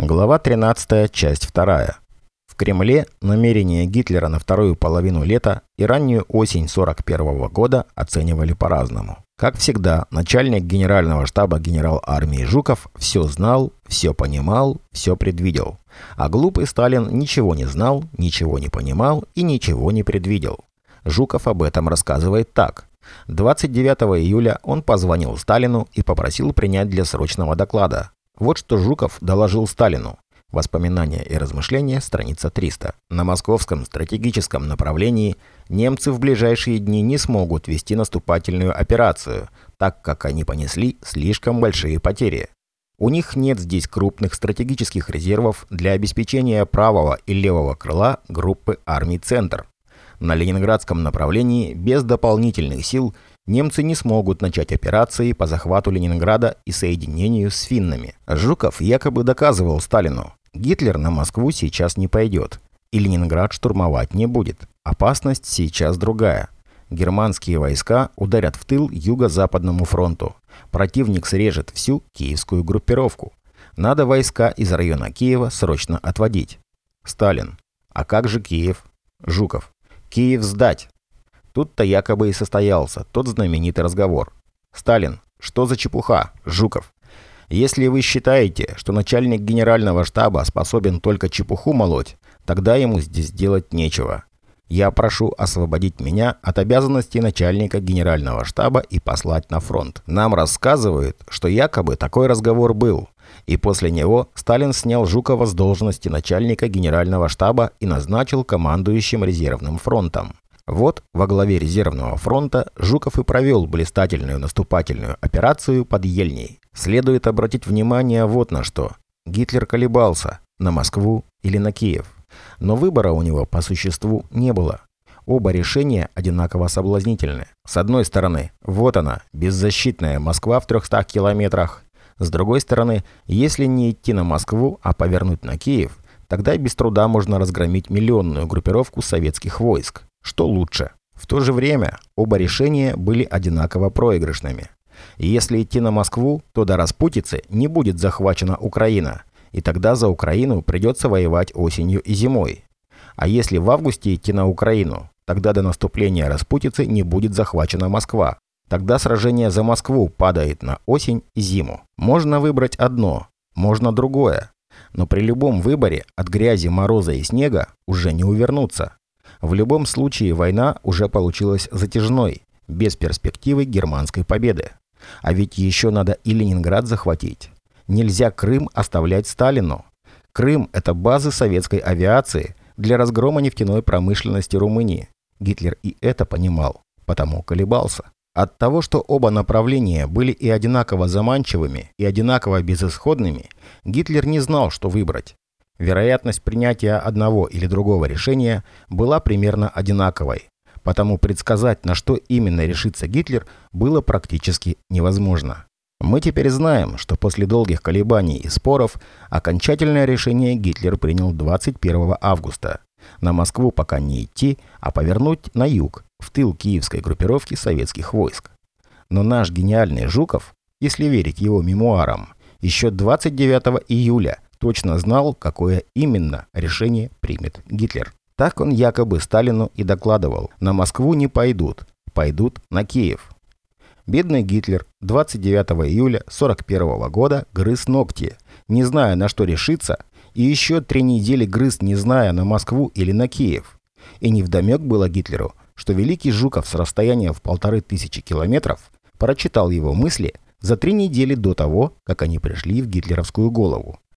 Глава 13, часть 2. В Кремле намерения Гитлера на вторую половину лета и раннюю осень 41 года оценивали по-разному. Как всегда, начальник генерального штаба генерал армии Жуков все знал, все понимал, все предвидел. А глупый Сталин ничего не знал, ничего не понимал и ничего не предвидел. Жуков об этом рассказывает так. 29 июля он позвонил Сталину и попросил принять для срочного доклада. Вот что Жуков доложил Сталину. Воспоминания и размышления, страница 300. На московском стратегическом направлении немцы в ближайшие дни не смогут вести наступательную операцию, так как они понесли слишком большие потери. У них нет здесь крупных стратегических резервов для обеспечения правого и левого крыла группы армий «Центр». На ленинградском направлении без дополнительных сил немцы не смогут начать операции по захвату Ленинграда и соединению с финнами. Жуков якобы доказывал Сталину, Гитлер на Москву сейчас не пойдет, и Ленинград штурмовать не будет. Опасность сейчас другая. Германские войска ударят в тыл Юго-Западному фронту. Противник срежет всю киевскую группировку. Надо войска из района Киева срочно отводить. Сталин. А как же Киев? Жуков. Киев сдать. Тут-то якобы и состоялся тот знаменитый разговор. «Сталин, что за чепуха? Жуков. Если вы считаете, что начальник генерального штаба способен только чепуху молоть, тогда ему здесь делать нечего. Я прошу освободить меня от обязанностей начальника генерального штаба и послать на фронт. Нам рассказывают, что якобы такой разговор был. И после него Сталин снял Жукова с должности начальника генерального штаба и назначил командующим резервным фронтом. Вот во главе резервного фронта Жуков и провел блистательную наступательную операцию под Ельней. Следует обратить внимание вот на что. Гитлер колебался, на Москву или на Киев. Но выбора у него по существу не было. Оба решения одинаково соблазнительны. С одной стороны, вот она, беззащитная Москва в 300 километрах. С другой стороны, если не идти на Москву, а повернуть на Киев, тогда без труда можно разгромить миллионную группировку советских войск. Что лучше? В то же время оба решения были одинаково проигрышными. если идти на Москву, то до распутицы не будет захвачена Украина, и тогда за Украину придется воевать осенью и зимой. А если в августе идти на Украину, тогда до наступления распутицы не будет захвачена Москва. Тогда сражение за Москву падает на осень и зиму. Можно выбрать одно, можно другое. Но при любом выборе от грязи, мороза и снега уже не увернуться. В любом случае война уже получилась затяжной, без перспективы германской победы. А ведь еще надо и Ленинград захватить. Нельзя Крым оставлять Сталину. Крым – это базы советской авиации для разгрома нефтяной промышленности Румынии. Гитлер и это понимал, потому колебался. От того, что оба направления были и одинаково заманчивыми, и одинаково безысходными, Гитлер не знал, что выбрать. Вероятность принятия одного или другого решения была примерно одинаковой, потому предсказать, на что именно решится Гитлер, было практически невозможно. Мы теперь знаем, что после долгих колебаний и споров окончательное решение Гитлер принял 21 августа. На Москву пока не идти, а повернуть на юг, в тыл киевской группировки советских войск. Но наш гениальный Жуков, если верить его мемуарам, еще 29 июля – точно знал, какое именно решение примет Гитлер. Так он якобы Сталину и докладывал. На Москву не пойдут, пойдут на Киев. Бедный Гитлер 29 июля 41 года грыз ногти, не зная на что решиться, и еще три недели грыз, не зная на Москву или на Киев. И невдомек было Гитлеру, что великий Жуков с расстояния в полторы тысячи километров прочитал его мысли за три недели до того, как они пришли в гитлеровскую голову.